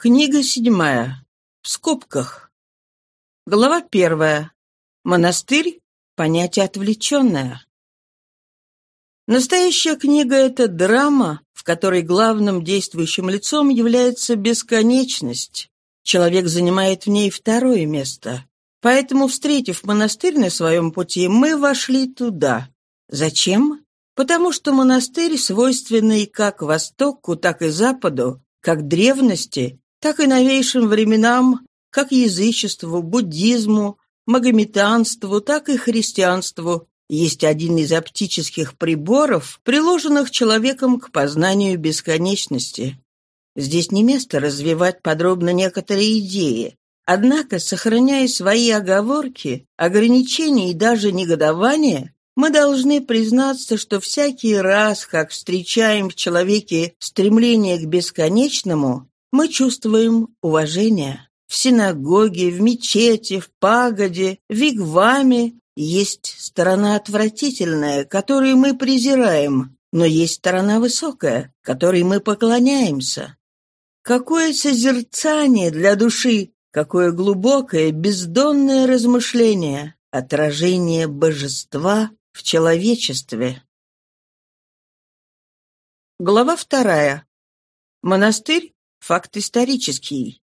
Книга седьмая. В скобках. Глава первая. Монастырь. Понятие отвлеченное. Настоящая книга — это драма, в которой главным действующим лицом является бесконечность. Человек занимает в ней второе место. Поэтому, встретив монастырь на своем пути, мы вошли туда. Зачем? Потому что монастырь, свойственный как Востоку, так и Западу, как древности, так и новейшим временам, как язычеству, буддизму, магометанству, так и христианству, есть один из оптических приборов, приложенных человеком к познанию бесконечности. Здесь не место развивать подробно некоторые идеи. Однако, сохраняя свои оговорки, ограничения и даже негодования, мы должны признаться, что всякий раз, как встречаем в человеке стремление к бесконечному, мы чувствуем уважение. В синагоге, в мечети, в пагоде, в вигваме есть сторона отвратительная, которую мы презираем, но есть сторона высокая, которой мы поклоняемся. Какое созерцание для души, какое глубокое, бездонное размышление, отражение божества в человечестве. Глава вторая. Монастырь Факт исторический.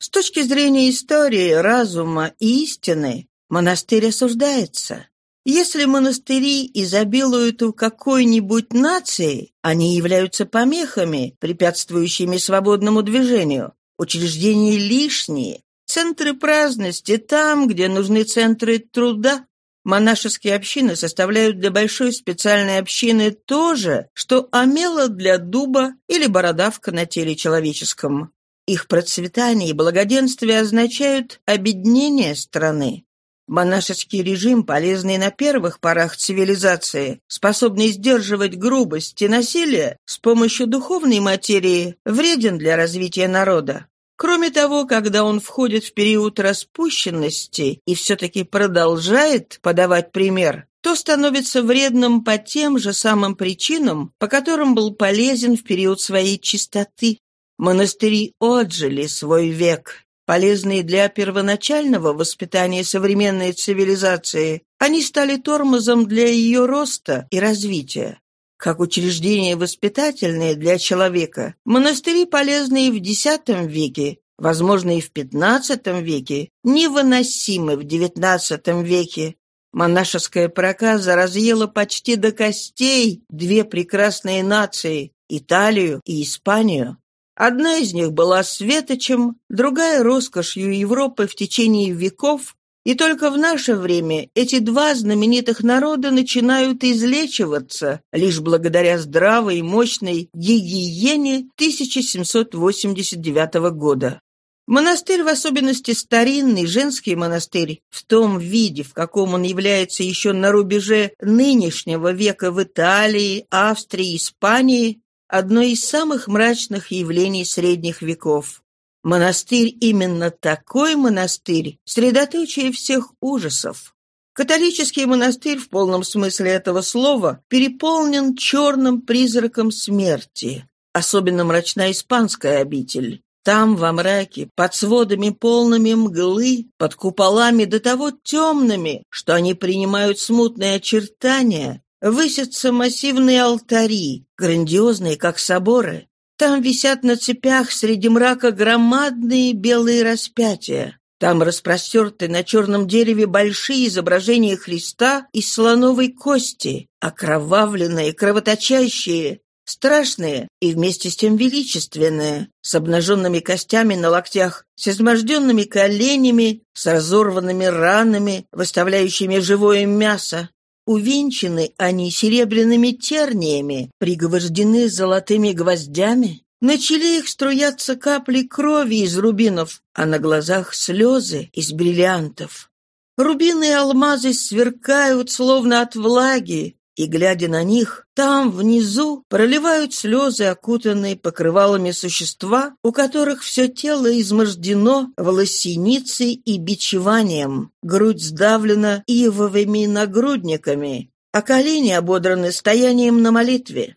С точки зрения истории, разума и истины, монастырь осуждается. Если монастыри изобилуют у какой-нибудь нации, они являются помехами, препятствующими свободному движению. Учреждения лишние, центры праздности там, где нужны центры труда. Монашеские общины составляют для большой специальной общины то же, что омела для дуба или бородавка на теле человеческом. Их процветание и благоденствие означают обеднение страны. Монашеский режим, полезный на первых порах цивилизации, способный сдерживать грубость и насилие с помощью духовной материи, вреден для развития народа. Кроме того, когда он входит в период распущенности и все-таки продолжает подавать пример, то становится вредным по тем же самым причинам, по которым был полезен в период своей чистоты. Монастыри отжили свой век, полезные для первоначального воспитания современной цивилизации, они стали тормозом для ее роста и развития. Как учреждение воспитательное для человека, монастыри, полезные в X веке, возможно, и в XV веке, невыносимы в XIX веке. Монашеская проказа разъела почти до костей две прекрасные нации – Италию и Испанию. Одна из них была светочем, другая – роскошью Европы в течение веков и только в наше время эти два знаменитых народа начинают излечиваться лишь благодаря здравой и мощной гигиене 1789 года. Монастырь, в особенности старинный женский монастырь, в том виде, в каком он является еще на рубеже нынешнего века в Италии, Австрии, Испании, одно из самых мрачных явлений средних веков. Монастырь именно такой монастырь, средоточие всех ужасов. Католический монастырь в полном смысле этого слова переполнен черным призраком смерти. Особенно мрачна испанская обитель. Там, во мраке, под сводами полными мглы, под куполами до того темными, что они принимают смутные очертания, высятся массивные алтари, грандиозные, как соборы, там висят на цепях среди мрака громадные белые распятия. Там распростерты на черном дереве большие изображения Христа из слоновой кости, окровавленные, кровоточащие, страшные и вместе с тем величественные, с обнаженными костями на локтях, с изможденными коленями, с разорванными ранами, выставляющими живое мясо, Увенчаны они серебряными терниями, пригвождены золотыми гвоздями. На челе их струятся капли крови из рубинов, а на глазах слезы из бриллиантов. Рубины и алмазы сверкают, словно от влаги, и, глядя на них, там, внизу, проливают слезы, окутанные покрывалами существа, у которых все тело измождено волосиницей и бичеванием, грудь сдавлена ивовыми нагрудниками, а колени ободраны стоянием на молитве.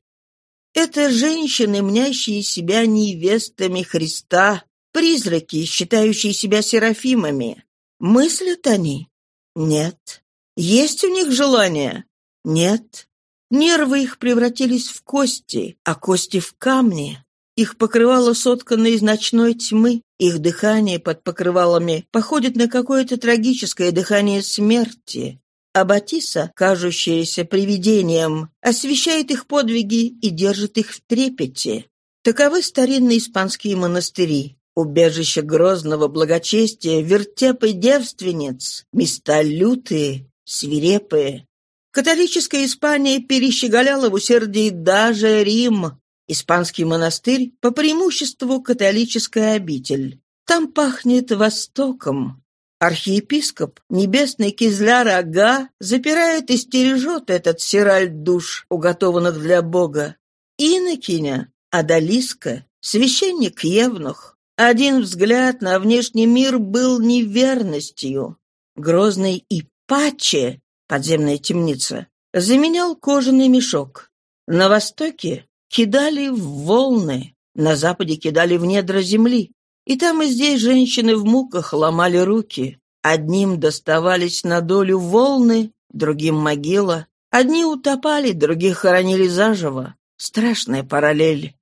Это женщины, мнящие себя невестами Христа, призраки, считающие себя серафимами. Мыслят они? Нет. Есть у них желание? Нет. Нервы их превратились в кости, а кости в камни. Их покрывало соткано из ночной тьмы, их дыхание под покрывалами походит на какое-то трагическое дыхание смерти. А Батиса, кажущаяся привидением, освещает их подвиги и держит их в трепете. Таковы старинные испанские монастыри. Убежище грозного благочестия, вертепы девственниц, места лютые, свирепые. Католическая Испания перещеголяла в усердии даже Рим, Испанский монастырь по преимуществу католическая обитель. Там пахнет Востоком. Архиепископ, небесный Кизляр Ага, запирает и стережет этот сираль душ, уготованных для Бога. Инокиня, Адалиска, священник Евнух. Один взгляд на внешний мир был неверностью. Грозный Ипаче, подземная темница, заменял кожаный мешок. На востоке кидали в волны, на западе кидали в недра земли. И там и здесь женщины в муках ломали руки. Одним доставались на долю волны, другим могила. Одни утопали, других хоронили заживо. Страшная параллель.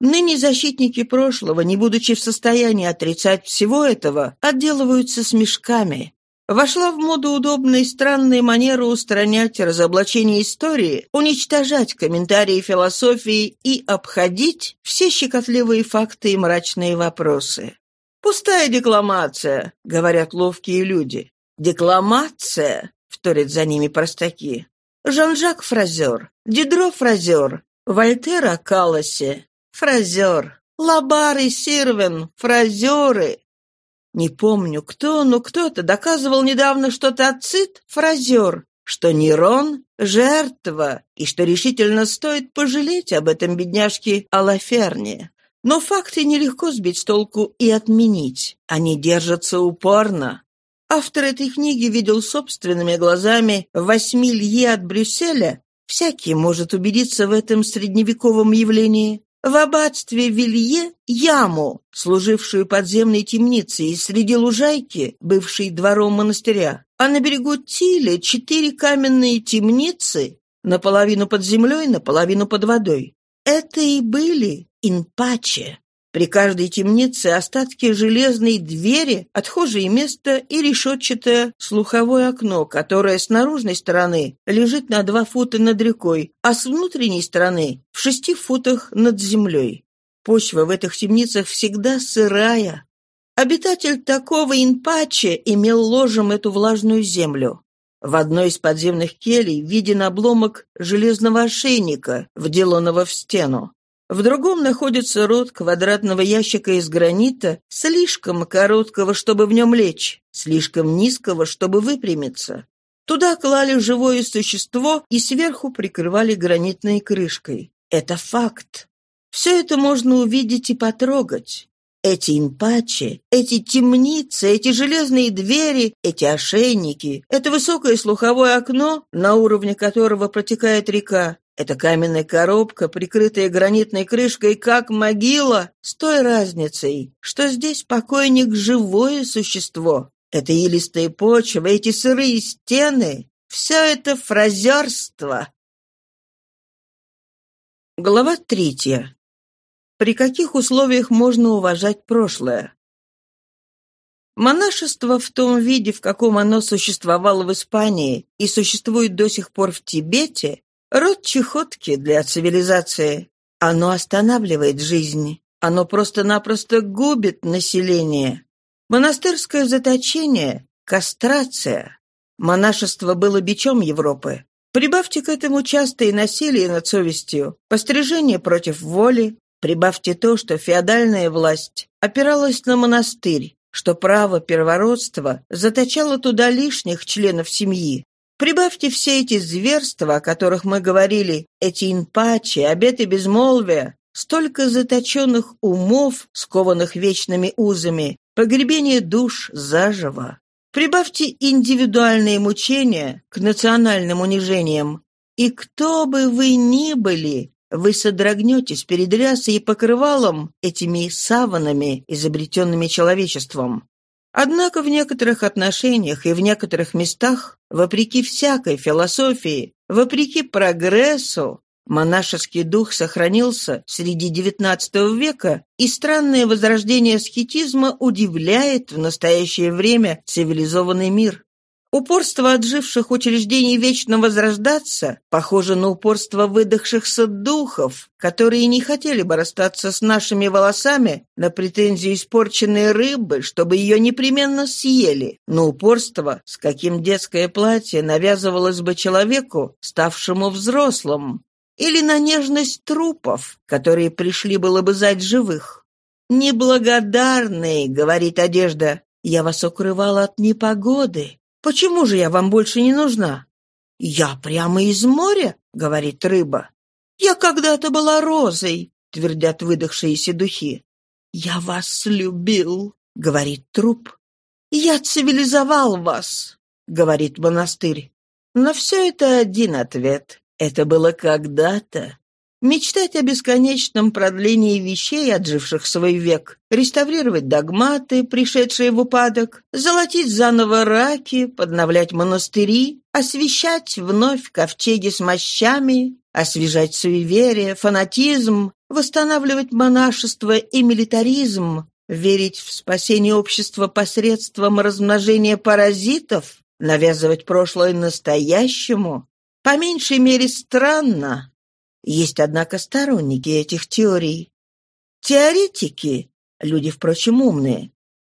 Ныне защитники прошлого, не будучи в состоянии отрицать всего этого, отделываются смешками, Вошла в моду удобная и странная манера устранять разоблачение истории, уничтожать комментарии философии и обходить все щекотливые факты и мрачные вопросы. «Пустая декламация», — говорят ловкие люди. «Декламация», — вторят за ними простаки. Жан-Жак Фразер, Дидро Фразер, Вольтер о Каласе, Фразер, Лабар и Сирвен, Фразеры, не помню, кто, но кто-то доказывал недавно, что Тацит — фразер, что Нерон — жертва, и что решительно стоит пожалеть об этом бедняжке Олоферне. Но факты нелегко сбить с толку и отменить. Они держатся упорно. Автор этой книги видел собственными глазами восьми лье от Брюсселя. Всякий может убедиться в этом средневековом явлении в аббатстве Вилье яму, служившую подземной темницей, среди лужайки, бывшей двором монастыря, а на берегу Тиля четыре каменные темницы, наполовину под землей, наполовину под водой. Это и были инпаче. При каждой темнице остатки железной двери, отхожее место и решетчатое слуховое окно, которое с наружной стороны лежит на два фута над рекой, а с внутренней стороны в шести футах над землей. Почва в этих темницах всегда сырая. Обитатель такого инпаче имел ложем эту влажную землю. В одной из подземных келей виден обломок железного ошейника, вделанного в стену. В другом находится рот квадратного ящика из гранита, слишком короткого, чтобы в нем лечь, слишком низкого, чтобы выпрямиться. Туда клали живое существо и сверху прикрывали гранитной крышкой. Это факт. Все это можно увидеть и потрогать. Эти импачи, эти темницы, эти железные двери, эти ошейники, это высокое слуховое окно, на уровне которого протекает река, эта каменная коробка, прикрытая гранитной крышкой, как могила, с той разницей, что здесь покойник — живое существо. Это илистая почва, эти сырые стены — все это фразерство. Глава третья. При каких условиях можно уважать прошлое? Монашество в том виде, в каком оно существовало в Испании и существует до сих пор в Тибете, Род чехотки для цивилизации. Оно останавливает жизнь. Оно просто-напросто губит население. Монастырское заточение – кастрация. Монашество было бичом Европы. Прибавьте к этому частое насилие над совестью, пострижение против воли, прибавьте то, что феодальная власть опиралась на монастырь, что право первородства заточало туда лишних членов семьи, Прибавьте все эти зверства, о которых мы говорили, эти инпачи, обеты безмолвия, столько заточенных умов, скованных вечными узами, погребение душ заживо. Прибавьте индивидуальные мучения к национальным унижениям. И кто бы вы ни были, вы содрогнетесь перед рясой и покрывалом, этими саванами, изобретенными человечеством. Однако в некоторых отношениях и в некоторых местах, вопреки всякой философии, вопреки прогрессу, монашеский дух сохранился среди XIX века, и странное возрождение аскетизма удивляет в настоящее время цивилизованный мир. Упорство отживших учреждений вечно возрождаться похоже на упорство выдохшихся духов, которые не хотели бы расстаться с нашими волосами на претензию испорченной рыбы, чтобы ее непременно съели, на упорство, с каким детское платье навязывалось бы человеку, ставшему взрослым, или на нежность трупов, которые пришли бы лобызать живых. «Неблагодарные», — говорит одежда, — «я вас укрывала от непогоды, Почему же я вам больше не нужна?» «Я прямо из моря», — говорит рыба. «Я когда-то была розой», — твердят выдохшиеся духи. «Я вас любил», — говорит труп. «Я цивилизовал вас», — говорит монастырь. Но все это один ответ. Это было когда-то. Мечтать о бесконечном продлении вещей, отживших свой век, реставрировать догматы, пришедшие в упадок, золотить заново раки, подновлять монастыри, освещать вновь ковчеги с мощами, освежать суеверие, фанатизм, восстанавливать монашество и милитаризм, верить в спасение общества посредством размножения паразитов, навязывать прошлое настоящему, по меньшей мере странно, есть, однако, сторонники этих теорий. Теоретики, люди, впрочем, умные,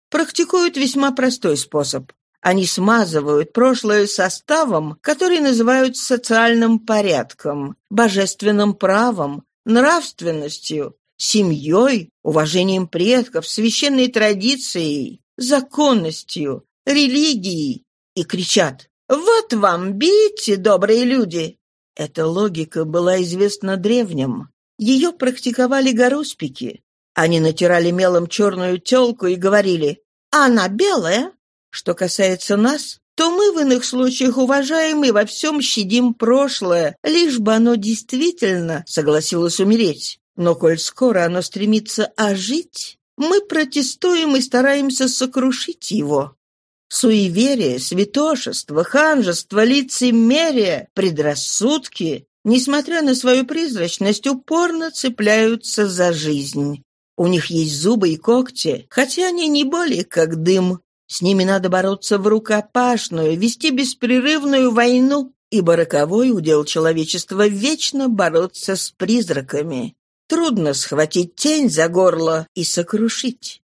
практикуют весьма простой способ. Они смазывают прошлое составом, который называют социальным порядком, божественным правом, нравственностью, семьей, уважением предков, священной традицией, законностью, религией и кричат «Вот вам, бейте, добрые люди! Эта логика была известна древним. Ее практиковали гаруспики. Они натирали мелом черную телку и говорили «Она белая». Что касается нас, то мы в иных случаях уважаем и во всем щадим прошлое, лишь бы оно действительно согласилось умереть. Но коль скоро оно стремится ожить, мы протестуем и стараемся сокрушить его. Суеверие, святошество, ханжество, лицемерие, предрассудки, несмотря на свою призрачность, упорно цепляются за жизнь. У них есть зубы и когти, хотя они не более как дым. С ними надо бороться в рукопашную, вести беспрерывную войну, ибо роковой удел человечества вечно бороться с призраками. Трудно схватить тень за горло и сокрушить.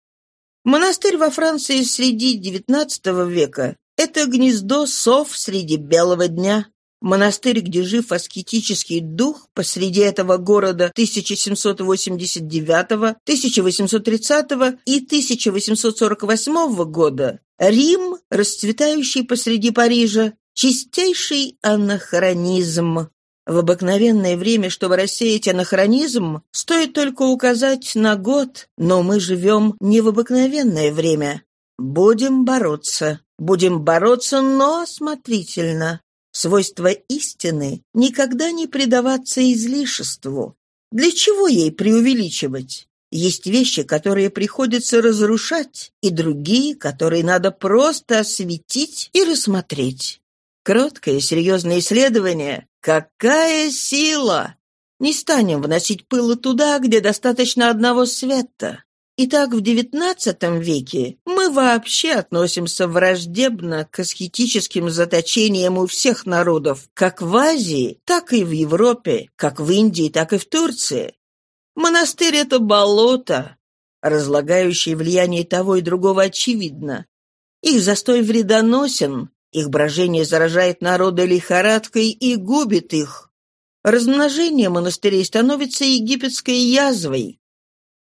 Монастырь во Франции среди XIX века – это гнездо сов среди белого дня. Монастырь, где жив аскетический дух посреди этого города 1789, 1830 и 1848 года. Рим, расцветающий посреди Парижа, чистейший анахронизм. В обыкновенное время, чтобы рассеять анахронизм, стоит только указать на год, но мы живем не в обыкновенное время. Будем бороться. Будем бороться, но осмотрительно. Свойство истины — никогда не предаваться излишеству. Для чего ей преувеличивать? Есть вещи, которые приходится разрушать, и другие, которые надо просто осветить и рассмотреть. Кроткое серьезное исследование Какая сила! Не станем вносить пылы туда, где достаточно одного света. Итак, в XIX веке мы вообще относимся враждебно к аскетическим заточениям у всех народов, как в Азии, так и в Европе, как в Индии, так и в Турции. Монастырь — это болото, разлагающее влияние того и другого очевидно. Их застой вредоносен, их брожение заражает народы лихорадкой и губит их. Размножение монастырей становится египетской язвой.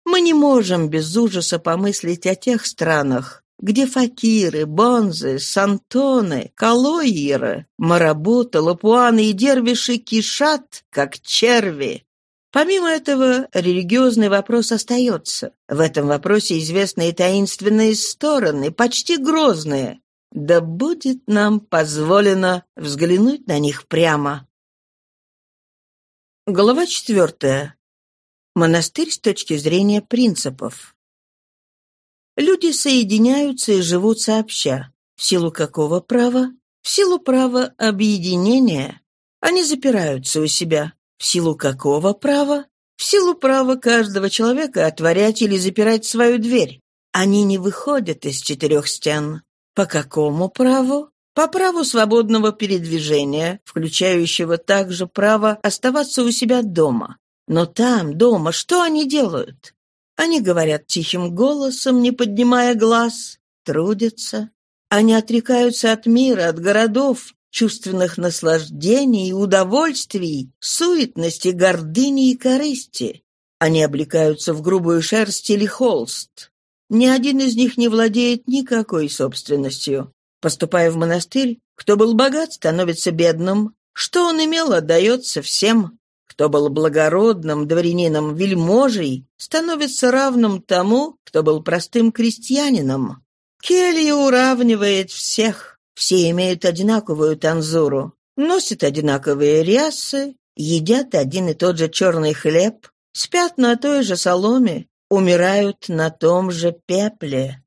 Мы не можем без ужаса помыслить о тех странах, где факиры, бонзы, сантоны, калойеры, марабуты, лапуаны и дервиши кишат, как черви. Помимо этого, религиозный вопрос остается. В этом вопросе известны и таинственные стороны, почти грозные. Да будет нам позволено взглянуть на них прямо. Глава четвертая. Монастырь с точки зрения принципов. Люди соединяются и живут сообща. В силу какого права? В силу права объединения. Они запираются у себя. В силу какого права? В силу права каждого человека отворять или запирать свою дверь. Они не выходят из четырех стен. По какому праву? По праву свободного передвижения, включающего также право оставаться у себя дома. Но там, дома, что они делают? Они говорят тихим голосом, не поднимая глаз, трудятся. Они отрекаются от мира, от городов, чувственных наслаждений и удовольствий, суетности, гордыни и корысти. Они облекаются в грубую шерсть или холст. Ни один из них не владеет никакой собственностью. Поступая в монастырь, кто был богат, становится бедным. Что он имел, отдается всем. Кто был благородным дворянином, вельможей, становится равным тому, кто был простым крестьянином. Келья уравнивает всех. Все имеют одинаковую танзуру, носят одинаковые рясы, едят один и тот же черный хлеб, спят на той же соломе, умирают на том же пепле.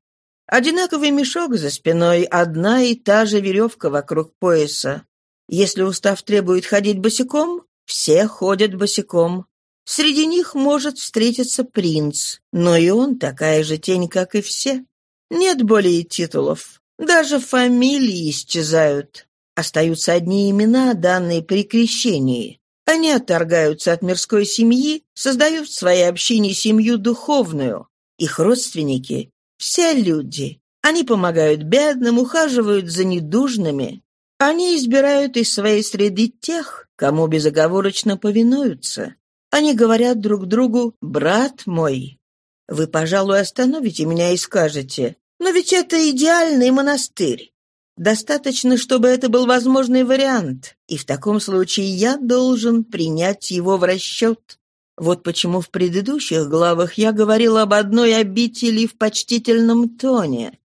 Одинаковый мешок за спиной, одна и та же веревка вокруг пояса. Если устав требует ходить босиком, все ходят босиком. Среди них может встретиться принц, но и он такая же тень, как и все. Нет более титулов. Даже фамилии исчезают. Остаются одни имена, данные при крещении. Они отторгаются от мирской семьи, создают в своей общине семью духовную. Их родственники все люди. Они помогают бедным, ухаживают за недужными. Они избирают из своей среды тех, кому безоговорочно повинуются. Они говорят друг другу «брат мой». Вы, пожалуй, остановите меня и скажете, но ведь это идеальный монастырь. Достаточно, чтобы это был возможный вариант, и в таком случае я должен принять его в расчет. Вот почему в предыдущих главах я говорил об одной обители в почтительном тоне.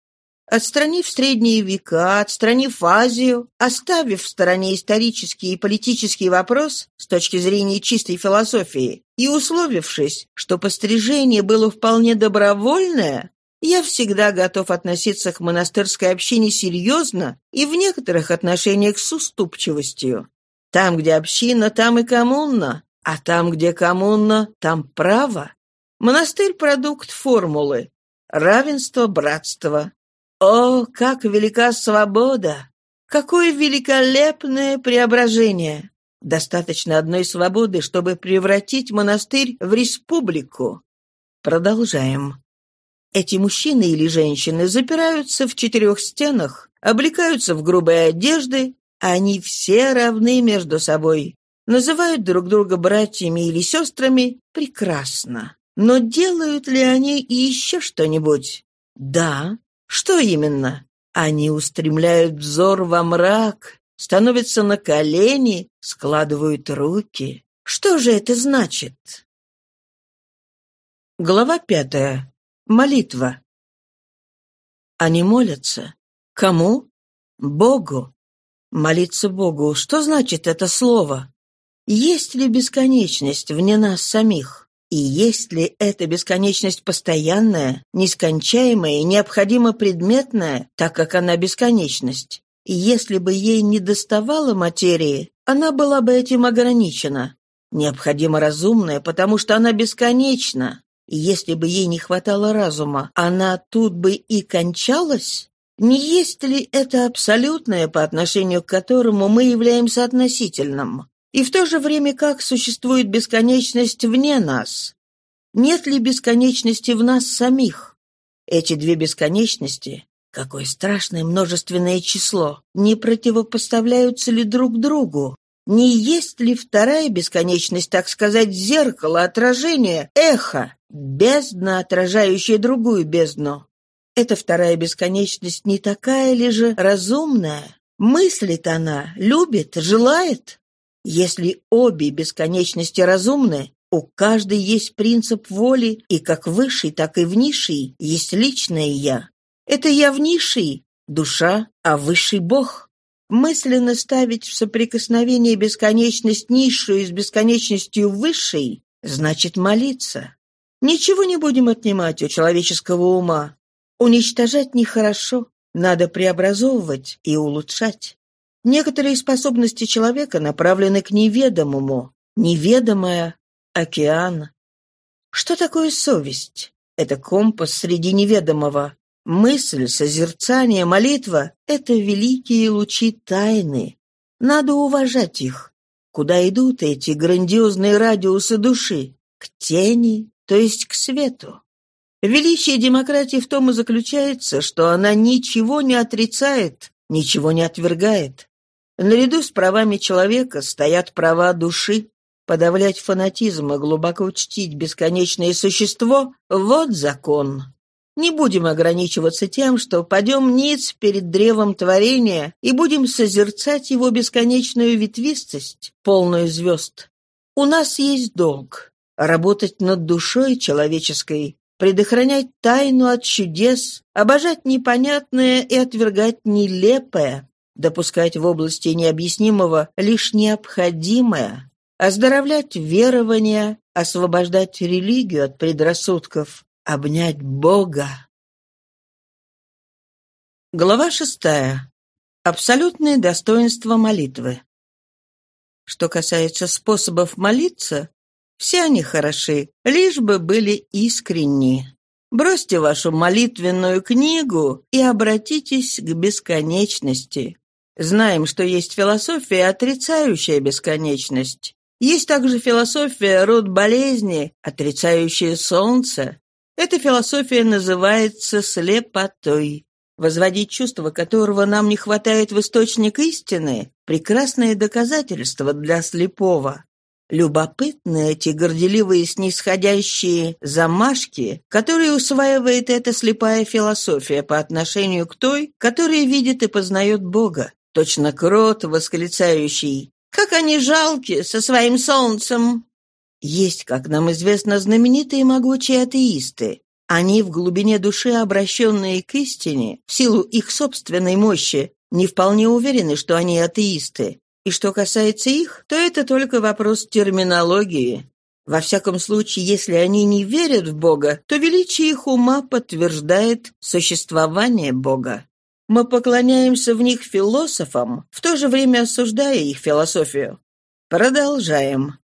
Отстранив средние века, отстранив Азию, оставив в стороне исторический и политический вопрос с точки зрения чистой философии и условившись, что пострижение было вполне добровольное, я всегда готов относиться к монастырской общине серьезно и в некоторых отношениях с уступчивостью. Там, где община, там и коммуна, а там, где коммуна, там право. Монастырь — продукт формулы. Равенство, братство. О, как велика свобода! Какое великолепное преображение! Достаточно одной свободы, чтобы превратить монастырь в республику. Продолжаем. Эти мужчины или женщины запираются в четырех стенах, облекаются в грубые одежды, они все равны между собой называют друг друга братьями или сестрами, прекрасно. Но делают ли они еще что-нибудь? Да. Что именно? Они устремляют взор во мрак, становятся на колени, складывают руки. Что же это значит? Глава пятая. Молитва. Они молятся. Кому? Богу. Молиться Богу. Что значит это слово? Есть ли бесконечность вне нас самих? И есть ли эта бесконечность постоянная, нескончаемая и необходимо предметная, так как она бесконечность? И если бы ей не доставало материи, она была бы этим ограничена. Необходимо разумная, потому что она бесконечна. Если бы ей не хватало разума, она тут бы и кончалась? Не есть ли это абсолютное, по отношению к которому мы являемся относительным? И в то же время как существует бесконечность вне нас? Нет ли бесконечности в нас самих? Эти две бесконечности, какое страшное множественное число, не противопоставляются ли друг другу? Не есть ли вторая бесконечность, так сказать, зеркало, отражение, эхо, бездна, отражающая другую бездну? Эта вторая бесконечность не такая ли же разумная? Мыслит она, любит, желает? Если обе бесконечности разумны, у каждой есть принцип воли, и как высший, так и в низшей есть личное «я». Это «я» в низшей – душа, а высший – Бог. Мысленно ставить в соприкосновение бесконечность низшую с бесконечностью высшей значит молиться. Ничего не будем отнимать у человеческого ума. Уничтожать нехорошо, надо преобразовывать и улучшать. Некоторые способности человека направлены к неведомому. Неведомое — океан. Что такое совесть? Это компас среди неведомого. Мысль, созерцание, молитва — это великие лучи тайны. Надо уважать их. Куда идут эти грандиозные радиусы души? К тени, то есть к свету. Величие демократии в том и заключается, что она ничего не отрицает, ничего не отвергает. Наряду с правами человека стоят права души. Подавлять фанатизм и глубоко чтить бесконечное существо — вот закон. Не будем ограничиваться тем, что падем ниц перед древом творения и будем созерцать его бесконечную ветвистость, полную звезд. У нас есть долг — работать над душой человеческой, предохранять тайну от чудес, обожать непонятное и отвергать нелепое, допускать в области необъяснимого лишь необходимое, оздоровлять верования, освобождать религию от предрассудков, обнять Бога. Глава шестая. Абсолютное достоинство молитвы. Что касается способов молиться, все они хороши, лишь бы были искренни. Бросьте вашу молитвенную книгу и обратитесь к бесконечности. Знаем, что есть философия, отрицающая бесконечность. Есть также философия род болезни, отрицающая солнце. Эта философия называется слепотой. Возводить чувство, которого нам не хватает в источник истины, прекрасное доказательство для слепого. Любопытны эти горделивые снисходящие замашки, которые усваивает эта слепая философия по отношению к той, которая видит и познает Бога. Точно крот, восклицающий «Как они жалки со своим солнцем!» Есть, как нам известно, знаменитые могучие атеисты. Они, в глубине души обращенные к истине, в силу их собственной мощи, не вполне уверены, что они атеисты. И что касается их, то это только вопрос терминологии. Во всяком случае, если они не верят в Бога, то величие их ума подтверждает существование Бога. Мы поклоняемся в них философам, в то же время осуждая их философию. Продолжаем.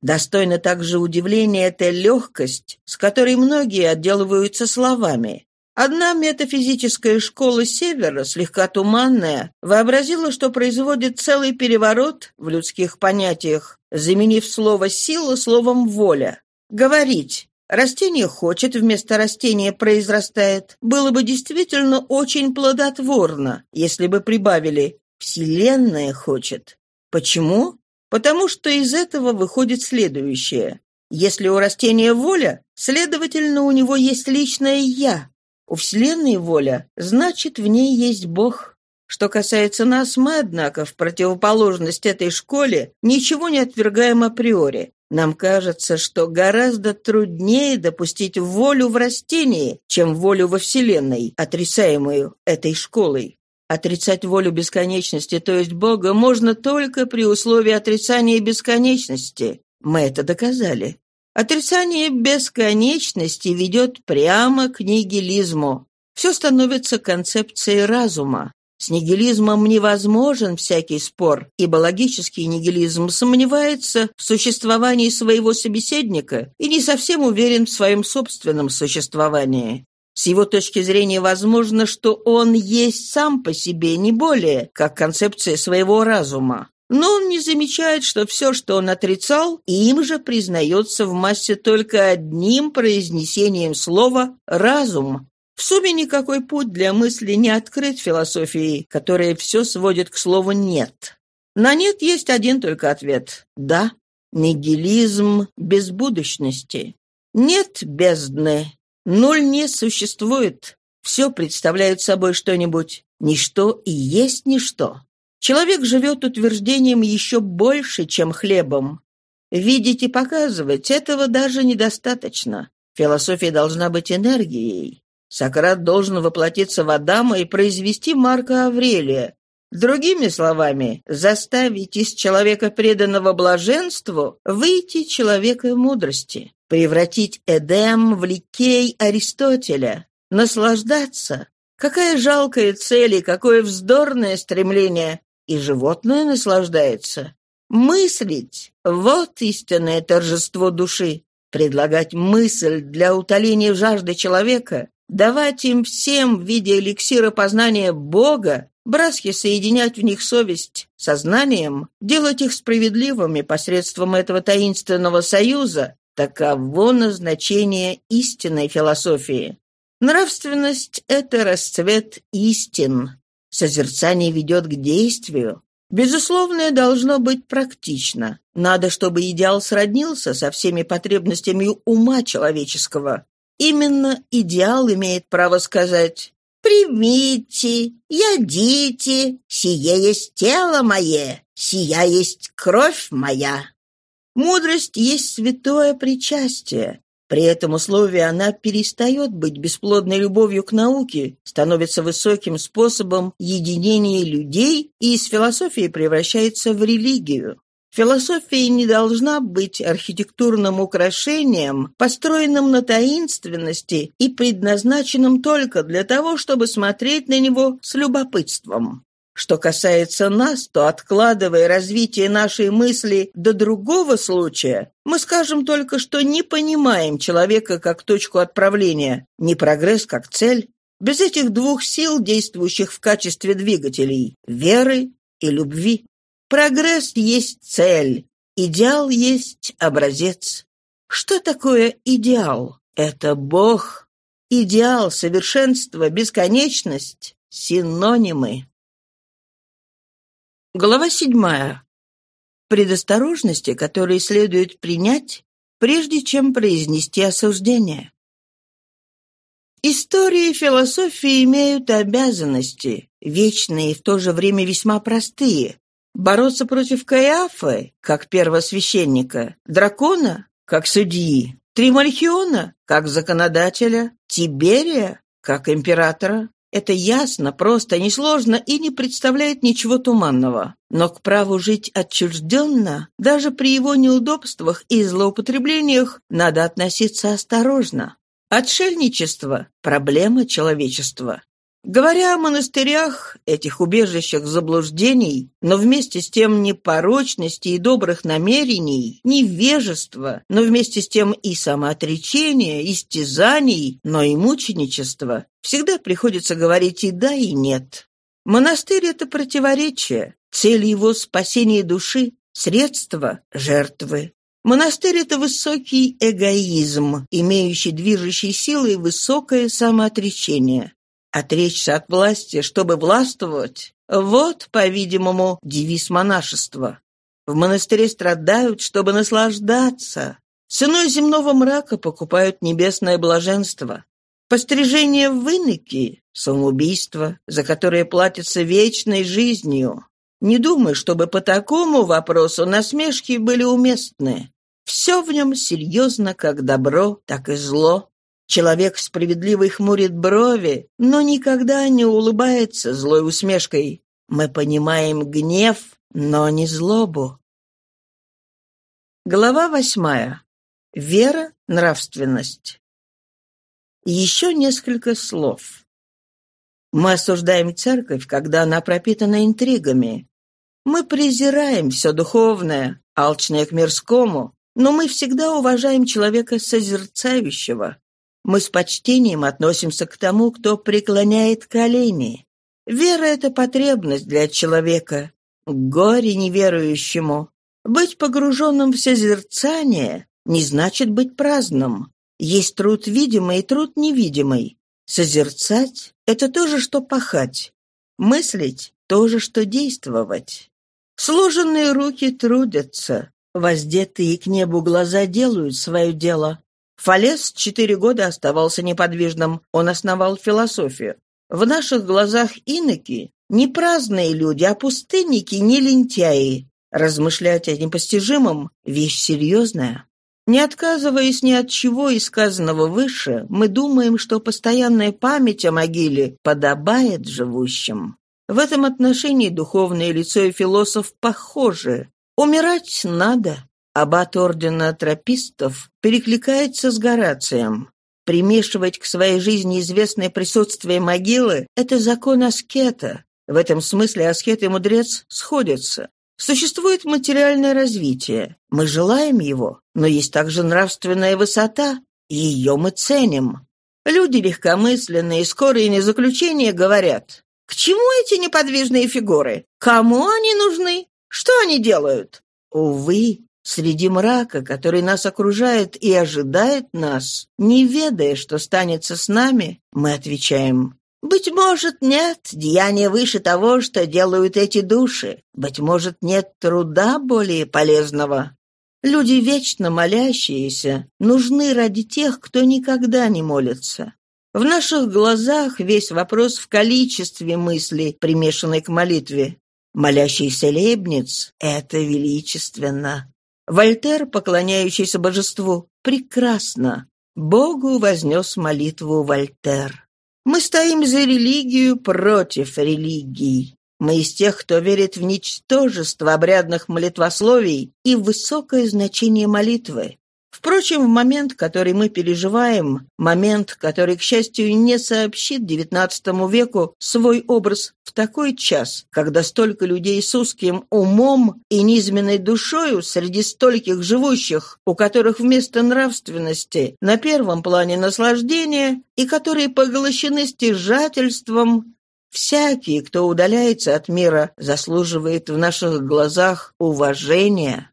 Достойно также удивления эта легкость, с которой многие отделываются словами. Одна метафизическая школа Севера, слегка туманная, вообразила, что производит целый переворот в людских понятиях, заменив слово «сила» словом «воля». Говорить Растение хочет, вместо растения произрастает. Было бы действительно очень плодотворно, если бы прибавили «Вселенная хочет». Почему? Потому что из этого выходит следующее. Если у растения воля, следовательно, у него есть личное «я». У Вселенной воля, значит, в ней есть Бог. Что касается нас, мы, однако, в противоположность этой школе, ничего не отвергаем априори. Нам кажется, что гораздо труднее допустить волю в растении, чем волю во Вселенной, отрицаемую этой школой. Отрицать волю бесконечности, то есть Бога, можно только при условии отрицания бесконечности. Мы это доказали. Отрицание бесконечности ведет прямо к нигилизму. Все становится концепцией разума. С нигилизмом невозможен всякий спор, ибо логический нигилизм сомневается в существовании своего собеседника и не совсем уверен в своем собственном существовании. С его точки зрения возможно, что он есть сам по себе не более, как концепция своего разума. Но он не замечает, что все, что он отрицал, им же признается в массе только одним произнесением слова «разум», в сумме никакой путь для мысли не открыт философией, которая все сводит к слову «нет». На «нет» есть один только ответ – «да». Нигилизм без будущности. Нет бездны. Ноль не существует. Все представляет собой что-нибудь. Ничто и есть ничто. Человек живет утверждением еще больше, чем хлебом. Видеть и показывать этого даже недостаточно. Философия должна быть энергией. Сократ должен воплотиться в Адама и произвести Марка Аврелия. Другими словами, заставить из человека преданного блаженству выйти человека мудрости, превратить Эдем в ликей Аристотеля, наслаждаться. Какая жалкая цель и какое вздорное стремление. И животное наслаждается. Мыслить — вот истинное торжество души. Предлагать мысль для утоления жажды человека, давать им всем в виде эликсира познания Бога, Братски соединять в них совесть сознанием, делать их справедливыми посредством этого таинственного союза – таково назначение истинной философии. Нравственность – это расцвет истин. Созерцание ведет к действию. Безусловное должно быть практично. Надо, чтобы идеал сроднился со всеми потребностями ума человеческого. Именно идеал имеет право сказать «Примите, ядите, сие есть тело мое, сия есть кровь моя». Мудрость есть святое причастие. При этом условии она перестает быть бесплодной любовью к науке, становится высоким способом единения людей и из философии превращается в религию. Философия не должна быть архитектурным украшением, построенным на таинственности и предназначенным только для того, чтобы смотреть на него с любопытством. Что касается нас, то, откладывая развитие нашей мысли до другого случая, мы скажем только, что не понимаем человека как точку отправления, не прогресс как цель. Без этих двух сил, действующих в качестве двигателей – веры и любви. Прогресс есть цель, идеал есть образец. Что такое идеал? Это Бог. Идеал, совершенство, бесконечность – синонимы. Глава седьмая. Предосторожности, которые следует принять, прежде чем произнести осуждение. Истории и философии имеют обязанности, вечные и в то же время весьма простые, Бороться против Каиафы, как первосвященника, дракона, как судьи, Тримальхиона, как законодателя, Тиберия, как императора. Это ясно, просто, несложно и не представляет ничего туманного. Но к праву жить отчужденно, даже при его неудобствах и злоупотреблениях, надо относиться осторожно. Отшельничество – проблема человечества. Говоря о монастырях, этих убежищах заблуждений, но вместе с тем непорочности и добрых намерений, невежества, но вместе с тем и самоотречения, истязаний, но и мученичества, всегда приходится говорить и да, и нет. Монастырь — это противоречие, цель его — спасение души, средства — жертвы. Монастырь — это высокий эгоизм, имеющий движущей силой высокое самоотречение. Отречься от власти, чтобы властвовать – вот, по-видимому, девиз монашества. В монастыре страдают, чтобы наслаждаться. Ценой земного мрака покупают небесное блаженство. Пострижение в иноки – самоубийство, за которое платится вечной жизнью. Не думаю, чтобы по такому вопросу насмешки были уместны. Все в нем серьезно, как добро, так и зло. Человек справедливый хмурит брови, но никогда не улыбается злой усмешкой. Мы понимаем гнев, но не злобу. Глава восьмая. Вера, нравственность. Еще несколько слов. Мы осуждаем церковь, когда она пропитана интригами. Мы презираем все духовное, алчное к мирскому, но мы всегда уважаем человека созерцающего. Мы с почтением относимся к тому, кто преклоняет колени. Вера — это потребность для человека. Горе неверующему. Быть погруженным в созерцание не значит быть праздным. Есть труд видимый и труд невидимый. Созерцать — это то же, что пахать. Мыслить — то же, что действовать. Сложенные руки трудятся, воздетые к небу глаза делают свое дело. Фалес четыре года оставался неподвижным, он основал философию. В наших глазах иноки — не праздные люди, а пустынники, не лентяи. Размышлять о непостижимом — вещь серьезная. Не отказываясь ни от чего из сказанного выше, мы думаем, что постоянная память о могиле подобает живущим. В этом отношении духовное лицо и философ похожи. Умирать надо. Аббат ордена тропистов перекликается с Горацием. Примешивать к своей жизни известное присутствие могилы – это закон аскета. В этом смысле аскет и мудрец сходятся. Существует материальное развитие. Мы желаем его, но есть также нравственная высота, ее мы ценим. Люди легкомысленные, скорые на заключение говорят, «К чему эти неподвижные фигуры? Кому они нужны? Что они делают?» Увы, среди мрака, который нас окружает и ожидает нас, не ведая, что станется с нами, мы отвечаем быть может, нет деяния выше того, что делают эти души. Быть может, нет труда более полезного. Люди, вечно молящиеся, нужны ради тех, кто никогда не молится. В наших глазах весь вопрос в количестве мыслей, примешанной к молитве. Молящийся Лейбниц — это величественно. Вольтер, поклоняющийся божеству, прекрасно. Богу вознес молитву Вольтер. Мы стоим за религию против религий. Мы из тех, кто верит в ничтожество обрядных молитвословий и высокое значение молитвы. Впрочем, в момент, который мы переживаем, момент, который, к счастью, не сообщит XIX веку свой образ в такой час, когда столько людей с узким умом и низменной душою среди стольких живущих, у которых вместо нравственности на первом плане наслаждения и которые поглощены стяжательством, всякий, кто удаляется от мира, заслуживает в наших глазах уважения.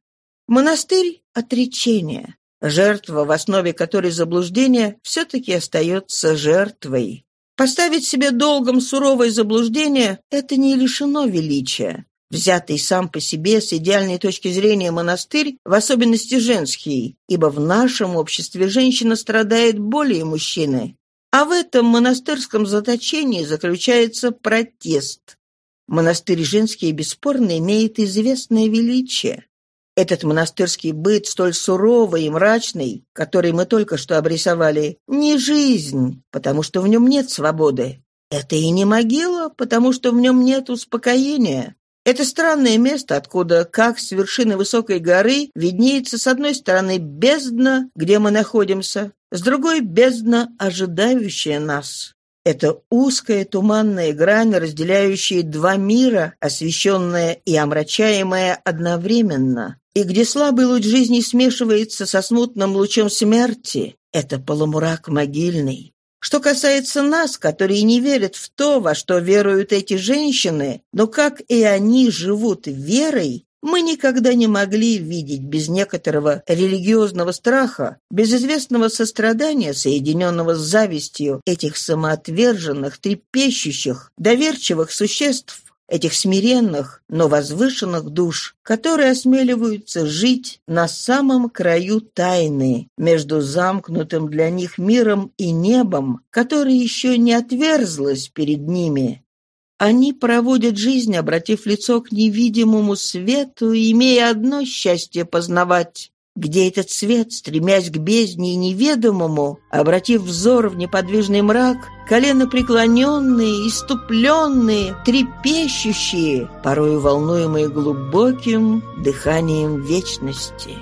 Монастырь — отречение. Жертва, в основе которой заблуждение, все-таки остается жертвой. Поставить себе долгом суровое заблуждение – это не лишено величия. Взятый сам по себе с идеальной точки зрения монастырь, в особенности женский, ибо в нашем обществе женщина страдает более мужчины. А в этом монастырском заточении заключается протест. Монастырь женский бесспорно имеет известное величие. Этот монастырский быт, столь суровый и мрачный, который мы только что обрисовали, не жизнь, потому что в нем нет свободы. Это и не могила, потому что в нем нет успокоения. Это странное место, откуда, как с вершины высокой горы, виднеется с одной стороны бездна, где мы находимся, с другой — бездна, ожидающая нас. Это узкая туманная грань, разделяющая два мира, освещенная и омрачаемая одновременно, и где слабый луч жизни смешивается со смутным лучом смерти. Это полумрак могильный. Что касается нас, которые не верят в то, во что веруют эти женщины, но как и они живут верой, мы никогда не могли видеть без некоторого религиозного страха, без известного сострадания, соединенного с завистью этих самоотверженных, трепещущих, доверчивых существ, этих смиренных, но возвышенных душ, которые осмеливаются жить на самом краю тайны, между замкнутым для них миром и небом, которое еще не отверзлось перед ними, они проводят жизнь, обратив лицо к невидимому свету, имея одно счастье познавать где этот свет, стремясь к бездне и неведомому, обратив взор в неподвижный мрак, колено преклоненные, иступленные, трепещущие, порою волнуемые глубоким дыханием вечности.